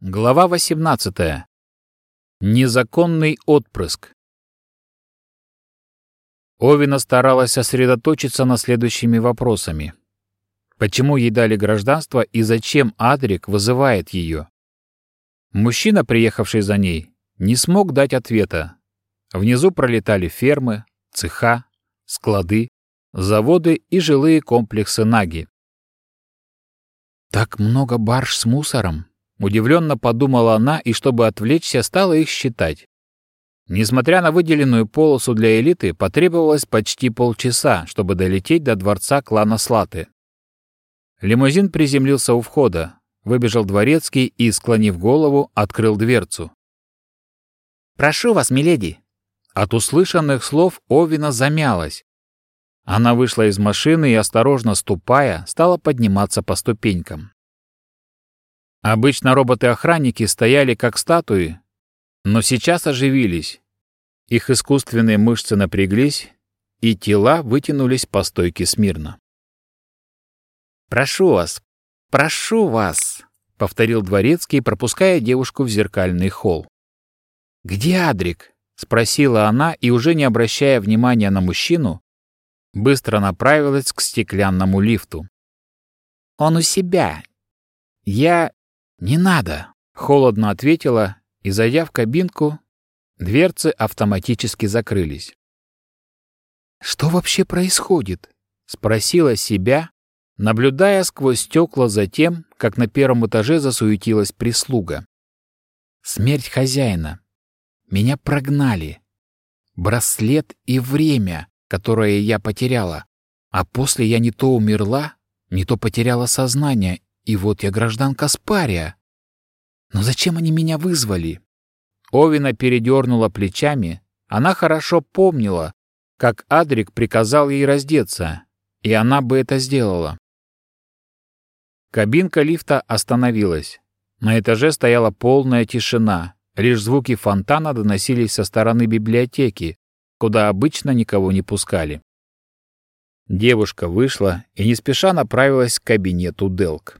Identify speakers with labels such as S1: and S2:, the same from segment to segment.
S1: Глава 18. Незаконный отпрыск. Овина старалась сосредоточиться на следующими вопросами. Почему ей дали гражданство и зачем Адрик вызывает ее? Мужчина, приехавший за ней, не смог дать ответа. Внизу пролетали фермы, цеха, склады, заводы и жилые комплексы Наги. «Так много барж с мусором», — удивленно подумала она и, чтобы отвлечься, стала их считать. Несмотря на выделенную полосу для элиты, потребовалось почти полчаса, чтобы долететь до дворца клана Слаты. Лимузин приземлился у входа, выбежал дворецкий и, склонив голову, открыл дверцу.
S2: «Прошу вас, миледи!»
S1: От услышанных слов Овина замялась. Она вышла из машины и, осторожно ступая, стала подниматься по ступенькам. Обычно роботы-охранники стояли как статуи, но сейчас оживились. Их искусственные мышцы напряглись, и тела вытянулись по стойке смирно.
S2: «Прошу вас, прошу вас!» — повторил дворецкий, пропуская девушку в зеркальный холл.
S1: «Где Адрик?» — спросила она и, уже не обращая внимания на мужчину, быстро направилась к стеклянному лифту.
S2: «Он у себя. Я...
S1: не надо», — холодно ответила, и, зайдя в кабинку, дверцы автоматически закрылись. «Что вообще происходит?» — спросила себя, наблюдая сквозь стекла за тем, как на первом этаже засуетилась прислуга. «Смерть хозяина. Меня прогнали. Браслет и время которое я потеряла. А после я не то умерла, не то потеряла сознание, и вот я гражданка Спария. Но зачем они меня вызвали? Овина передернула плечами. Она хорошо помнила, как Адрик приказал ей раздеться, и она бы это сделала. Кабинка лифта остановилась. На этаже стояла полная тишина. Лишь звуки фонтана доносились со стороны библиотеки, куда обычно никого не пускали. Девушка вышла и не спеша направилась к кабинету Делк.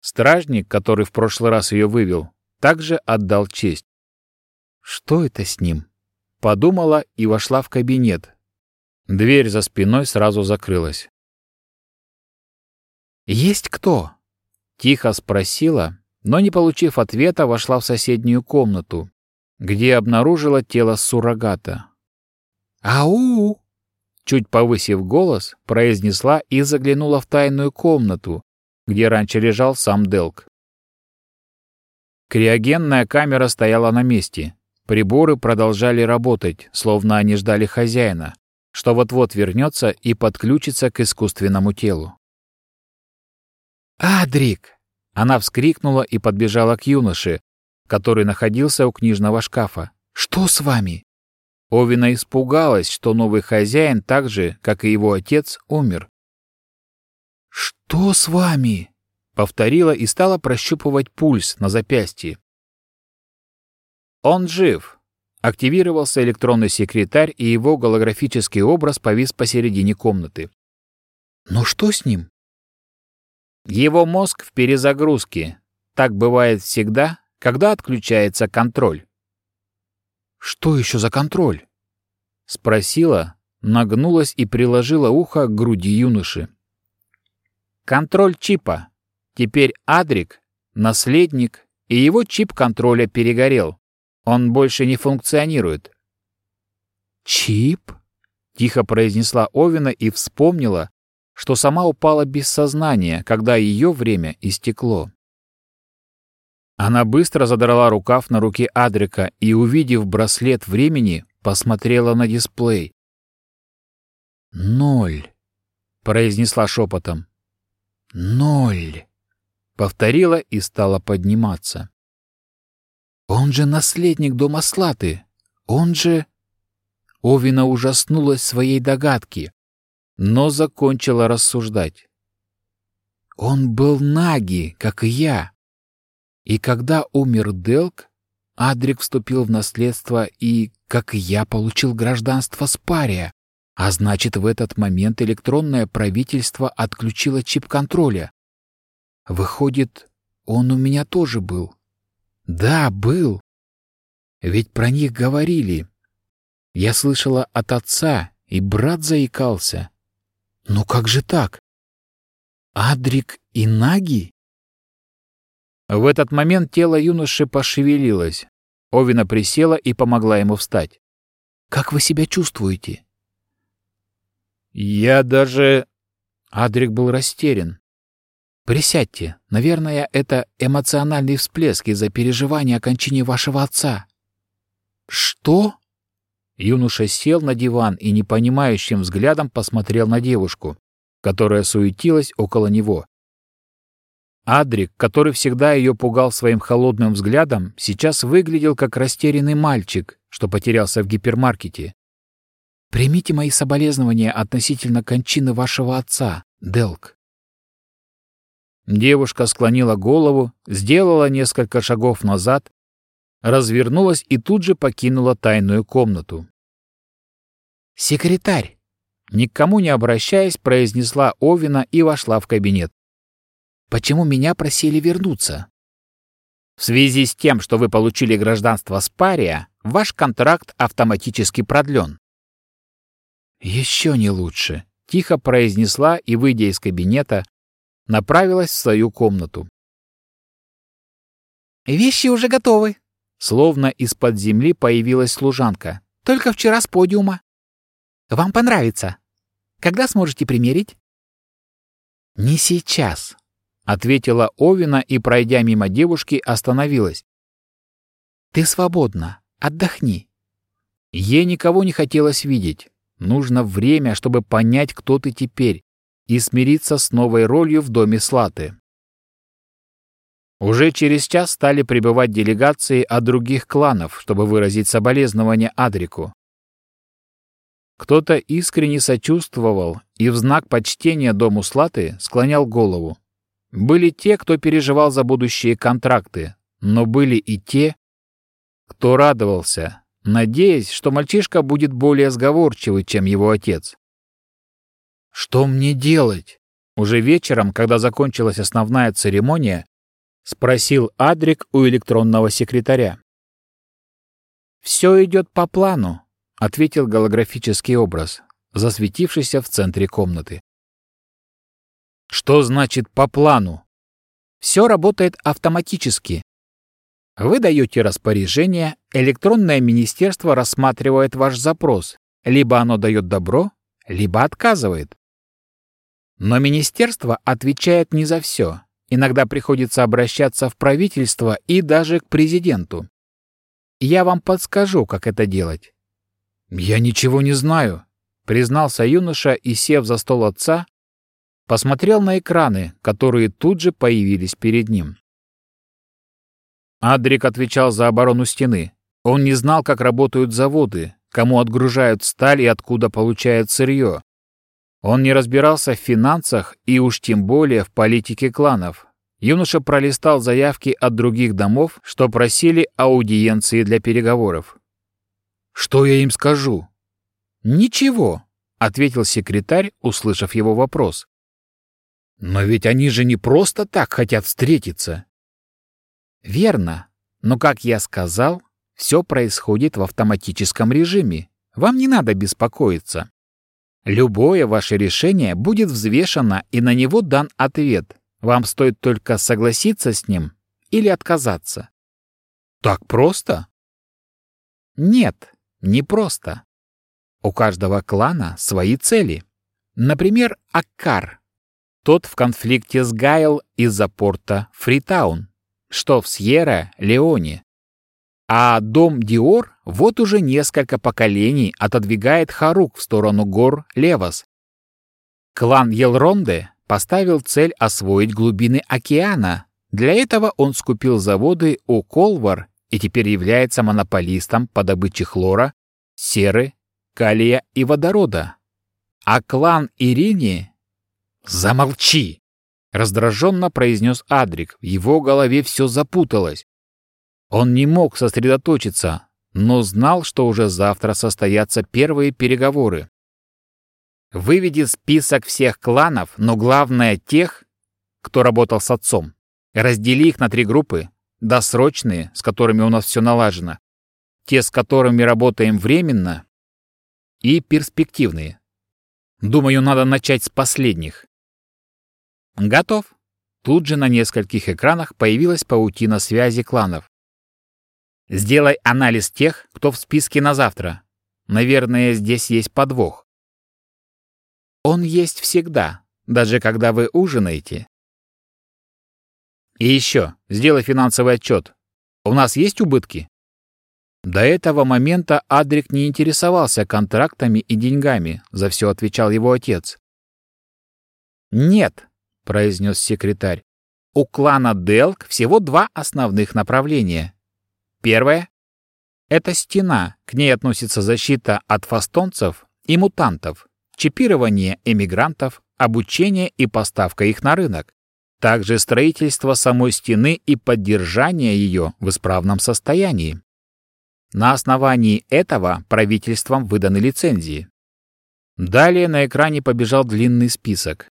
S1: Стражник, который в прошлый раз ее вывел, также отдал честь. Что это с ним? Подумала и вошла в кабинет. Дверь за спиной сразу закрылась. «Есть кто?» Тихо спросила, но, не получив ответа, вошла в соседнюю комнату, где обнаружила тело суррогата. «Ау!» Чуть повысив голос, произнесла и заглянула в тайную комнату, где раньше лежал сам Делк. Криогенная камера стояла на месте. Приборы продолжали работать, словно они ждали хозяина, что вот-вот вернется и подключится к искусственному телу. «Адрик!» Она вскрикнула и подбежала к юноше, который находился у книжного шкафа. «Что с вами?» Овина испугалась, что новый хозяин, так же, как и его отец, умер. «Что с вами?» — повторила и стала прощупывать пульс на запястье. «Он жив!» — активировался электронный секретарь, и его голографический образ повис посередине комнаты. «Но что с ним?» «Его мозг в перезагрузке. Так бывает всегда, когда отключается контроль. «Что еще за контроль?» Спросила, нагнулась и приложила ухо к груди юноши. «Контроль чипа. Теперь Адрик — наследник, и его чип контроля перегорел. Он больше не функционирует». «Чип?» — тихо произнесла Овина и вспомнила, что сама упала без сознания, когда ее время истекло. Она быстро задрала рукав на руке Адрика и, увидев браслет времени, посмотрела на дисплей. «Ноль», — произнесла шепотом. «Ноль», — повторила и стала подниматься. «Он же наследник дома Слаты! Он же...» Овина ужаснулась своей догадки, но закончила рассуждать. «Он был наги, как и я. И когда умер Делк, Адрик вступил в наследство и, как и я, получил гражданство Спария. А значит, в этот момент электронное правительство отключило чип контроля. Выходит, он у меня тоже был. Да, был. Ведь про них говорили. Я слышала от отца, и брат заикался. Ну как же так? Адрик и Наги? В этот момент тело юноши пошевелилось. Овина присела и помогла ему встать. «Как вы себя чувствуете?» «Я даже...» Адрик был растерян. «Присядьте. Наверное, это эмоциональный всплеск из-за переживания о кончине вашего отца». «Что?» Юноша сел на диван и непонимающим взглядом посмотрел на девушку, которая суетилась около него. Адрик, который всегда ее пугал своим холодным взглядом, сейчас выглядел как растерянный мальчик, что потерялся в гипермаркете. «Примите мои соболезнования относительно кончины вашего отца, Делк». Девушка склонила голову, сделала несколько шагов назад, развернулась и тут же покинула тайную комнату. «Секретарь!» Никому не обращаясь, произнесла Овина и вошла в кабинет. Почему меня просили вернуться? В связи с тем, что вы получили гражданство Спария, ваш контракт автоматически продлен. Еще не лучше, тихо произнесла и, выйдя из кабинета, направилась в свою комнату. «Вещи уже готовы!» Словно из-под земли появилась служанка. «Только вчера с подиума. Вам понравится. Когда сможете примерить?» «Не сейчас», ответила Овина и, пройдя мимо девушки, остановилась. Ты свободна. Отдохни. Ей никого не хотелось видеть. Нужно время, чтобы понять, кто ты теперь, и смириться с новой ролью в доме Слаты. Уже через час стали прибывать делегации от других кланов, чтобы выразить соболезнования Адрику. Кто-то искренне сочувствовал и в знак почтения дому Слаты склонял голову. Были те, кто переживал за будущие контракты, но были и те, кто радовался, надеясь, что мальчишка будет более сговорчивый, чем его отец. «Что мне делать?» Уже вечером, когда закончилась основная церемония, спросил Адрик у электронного секретаря. «Все идет по плану», — ответил голографический образ, засветившийся в центре комнаты. Что значит по плану? Все работает автоматически. Вы даете распоряжение, электронное министерство рассматривает ваш запрос. Либо оно дает добро, либо отказывает. Но министерство отвечает не за все. Иногда приходится обращаться в правительство и даже к президенту. Я вам подскажу, как это делать. Я ничего не знаю, признался юноша и, сев за стол отца, посмотрел на экраны, которые тут же появились перед ним. Адрик отвечал за оборону стены. Он не знал, как работают заводы, кому отгружают сталь и откуда получают сырье. Он не разбирался в финансах и уж тем более в политике кланов. Юноша пролистал заявки от других домов, что просили аудиенции для переговоров. «Что я им скажу?» «Ничего», — ответил секретарь, услышав его вопрос. Но ведь они же не просто так хотят встретиться. Верно. Но, как я сказал, все происходит в автоматическом режиме. Вам не надо беспокоиться. Любое ваше решение будет взвешено и на него дан ответ. Вам стоит только согласиться с ним или отказаться. Так просто? Нет, не просто. У каждого клана свои цели. Например, Аккар тот в конфликте с Гайл из-за порта Фритаун, что в Сьерра-Леоне. А дом Диор вот уже несколько поколений отодвигает Харук в сторону гор Левас. Клан Елронде поставил цель освоить глубины океана. Для этого он скупил заводы у Колвар и теперь является монополистом по добыче хлора, серы, калия и водорода. А клан Ирини «Замолчи!» — раздраженно произнес Адрик. В его голове все запуталось. Он не мог сосредоточиться, но знал, что уже завтра состоятся первые переговоры. Выведи список всех кланов, но главное тех, кто работал с отцом. Раздели их на три группы. Досрочные, с которыми у нас все налажено. Те, с которыми работаем временно. И перспективные. Думаю, надо начать с последних. Готов. Тут же на нескольких экранах появилась паутина связи кланов. Сделай анализ тех, кто в списке на завтра. Наверное, здесь есть подвох. Он есть всегда, даже когда вы ужинаете. И еще, сделай финансовый отчет. У нас есть убытки? До этого момента Адрик не интересовался контрактами и деньгами, за все отвечал его отец. «Нет», — произнес секретарь, — «у клана Делк всего два основных направления. Первое — это стена, к ней относится защита от фастонцев и мутантов, чипирование эмигрантов, обучение и поставка их на рынок, также строительство самой стены и поддержание ее в исправном состоянии. На основании этого правительством выданы лицензии. Далее на экране побежал длинный список.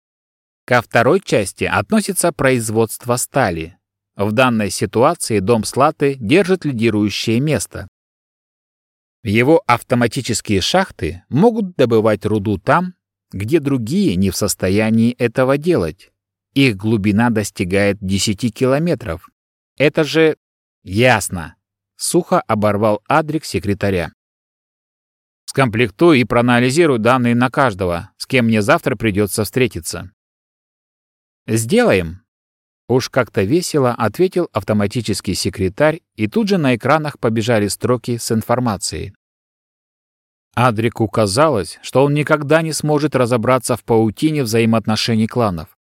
S1: Ко второй части относится производство стали. В данной ситуации дом Слаты держит лидирующее место. Его автоматические шахты могут добывать руду там, где другие не в состоянии этого делать. Их глубина достигает 10 километров. Это же ясно. Сухо оборвал Адрик секретаря. Скомплектуй и проанализируй данные на каждого, с кем мне завтра придется встретиться. Сделаем. Уж как-то весело ответил автоматический секретарь, и тут же на экранах побежали строки с информацией. Адрику казалось, что он никогда не сможет разобраться в паутине взаимоотношений кланов.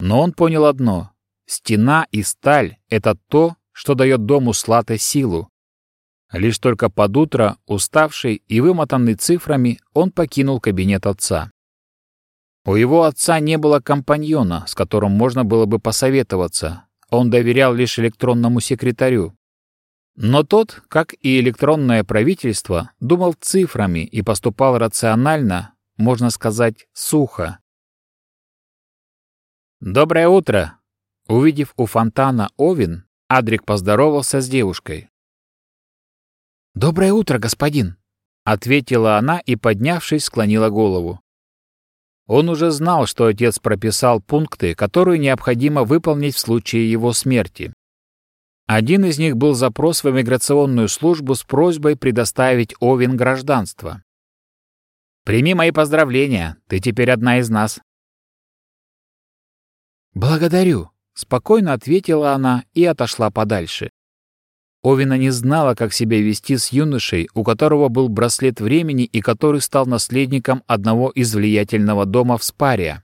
S1: Но он понял одно — стена и сталь — это то, что дает дому Слаты силу. Лишь только под утро, уставший и вымотанный цифрами, он покинул кабинет отца. У его отца не было компаньона, с которым можно было бы посоветоваться. Он доверял лишь электронному секретарю. Но тот, как и электронное правительство, думал цифрами и поступал рационально, можно сказать, сухо. «Доброе утро!» Увидев у фонтана Овен, Адрик поздоровался с девушкой. «Доброе утро, господин!» — ответила она и, поднявшись, склонила голову. Он уже знал, что отец прописал пункты, которые необходимо выполнить в случае его смерти. Один из них был запрос в иммиграционную службу с просьбой предоставить Овен гражданство. «Прими мои поздравления, ты теперь одна из нас». «Благодарю», Спокойно ответила она и отошла подальше. Овина не знала, как себя вести с юношей, у которого был браслет времени и который стал наследником одного из влиятельного дома в Спаре.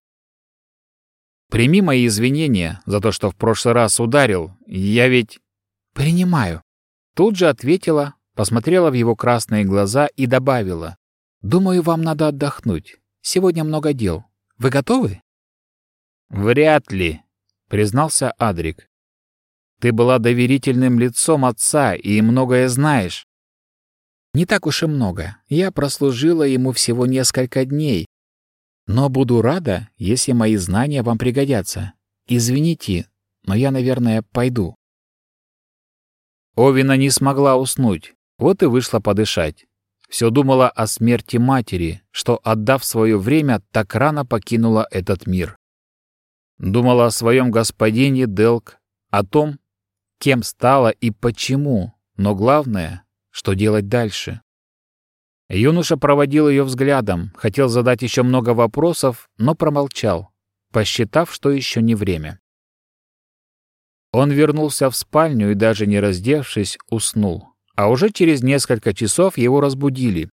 S1: «Прими мои извинения за то, что в прошлый раз ударил. Я ведь...» «Принимаю». Тут же ответила, посмотрела в его красные глаза и добавила. «Думаю, вам надо отдохнуть. Сегодня много дел. Вы готовы?» «Вряд ли», признался Адрик. Ты была доверительным лицом отца и многое знаешь. Не так уж и много. Я прослужила ему всего несколько дней. Но буду рада, если мои знания вам пригодятся. Извините, но я, наверное, пойду. Овина не смогла уснуть, вот и вышла подышать. Все думала о смерти матери, что, отдав свое время, так рано покинула этот мир. Думала о своем господине Делк, о том, кем стала и почему, но главное, что делать дальше. Юноша проводил ее взглядом, хотел задать еще много вопросов, но промолчал, посчитав, что еще не время. Он вернулся в спальню и, даже не раздевшись, уснул. А уже через несколько часов его разбудили,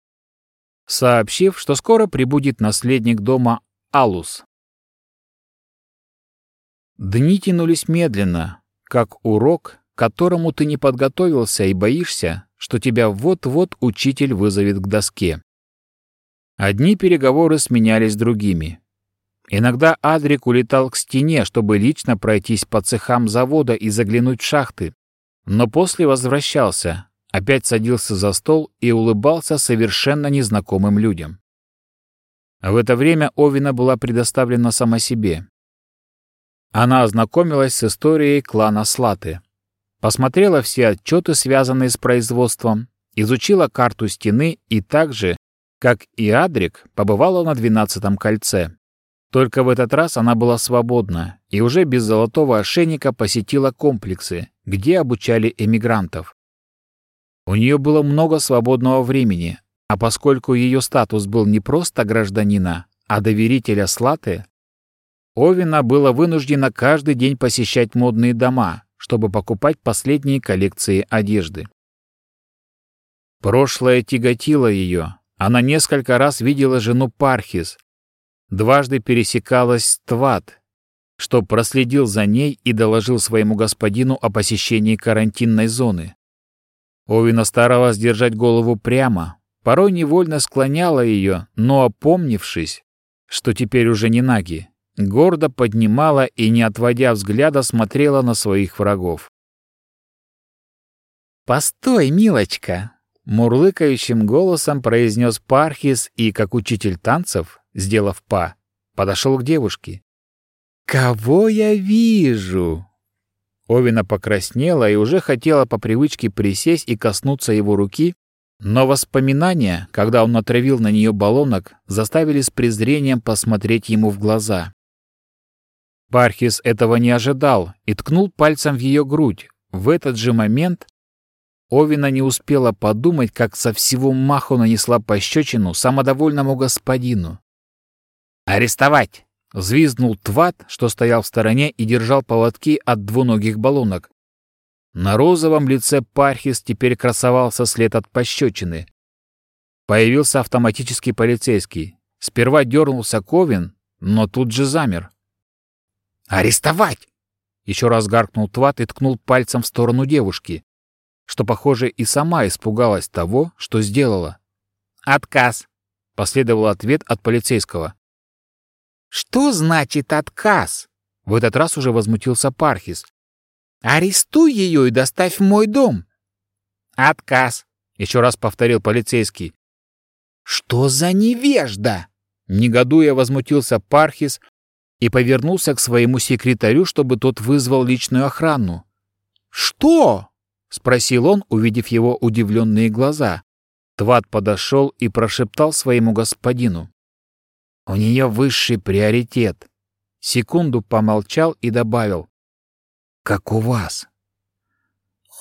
S1: сообщив, что скоро прибудет наследник дома Алус. Дни тянулись медленно, как урок, которому ты не подготовился и боишься, что тебя вот-вот учитель вызовет к доске. Одни переговоры сменялись другими. Иногда Адрик улетал к стене, чтобы лично пройтись по цехам завода и заглянуть в шахты, но после возвращался, опять садился за стол и улыбался совершенно незнакомым людям. В это время Овина была предоставлена сама себе. Она ознакомилась с историей клана Слаты. Посмотрела все отчеты, связанные с производством, изучила карту стены и также, как и Адрик, побывала на двенадцатом кольце. Только в этот раз она была свободна и уже без золотого ошейника посетила комплексы, где обучали эмигрантов. У нее было много свободного времени, а поскольку ее статус был не просто гражданина, а доверителя Слаты, Овина была вынуждена каждый день посещать модные дома, чтобы покупать последние коллекции одежды. Прошлое тяготило ее. Она несколько раз видела жену Пархис, дважды пересекалась с Тват, что проследил за ней и доложил своему господину о посещении карантинной зоны. Овина старалась держать голову прямо, порой невольно склоняла ее, но, опомнившись, что теперь уже не наги, гордо поднимала и, не отводя взгляда, смотрела на своих врагов. «Постой, милочка!» — мурлыкающим голосом произнес Пархис и, как учитель танцев, сделав па, подошел к девушке. «Кого я вижу?» Овина покраснела и уже хотела по привычке присесть и коснуться его руки, но воспоминания, когда он натравил на нее баллонок, заставили с презрением посмотреть ему в глаза. Пархис этого не ожидал и ткнул пальцем в ее грудь. В этот же момент Овина не успела подумать, как со всего маху нанесла пощечину самодовольному господину. «Арестовать!» — взвизгнул Тват, что стоял в стороне и держал поводки от двуногих баллонок. На розовом лице Пархис теперь красовался след от пощечины. Появился автоматический полицейский. Сперва дернулся Ковин, но тут же замер. «Арестовать!» Еще раз гаркнул Тват и ткнул пальцем в сторону девушки, что, похоже, и сама испугалась того, что сделала. «Отказ!» — последовал ответ от полицейского. «Что значит отказ?» В этот раз уже возмутился Пархис. «Арестуй ее и доставь в мой дом!» «Отказ!» — еще раз повторил полицейский. «Что за невежда?» Негодуя возмутился Пархис, и повернулся к своему секретарю, чтобы тот вызвал личную охрану. «Что?» — спросил он, увидев его удивленные глаза. Тват подошел и прошептал своему господину. «У нее высший приоритет». Секунду помолчал и добавил. «Как у вас».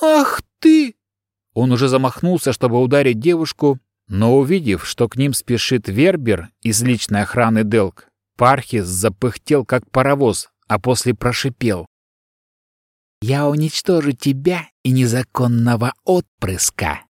S1: «Ах ты!» Он уже замахнулся, чтобы ударить девушку, но увидев, что к ним спешит Вербер из личной охраны Делк, Пархис запыхтел, как паровоз, а после прошипел. «Я уничтожу тебя и незаконного отпрыска!»